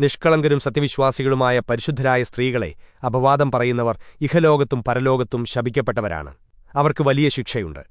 നിഷ്കളങ്കരും സത്യവിശ്വാസികളുമായ പരിശുദ്ധരായ സ്ത്രീകളെ അപവാദം പറയുന്നവർ ഇഹലോകത്തും പരലോകത്തും ശപിക്കപ്പെട്ടവരാണ്. അവർക്ക് വലിയ ശിക്ഷയുണ്ട്.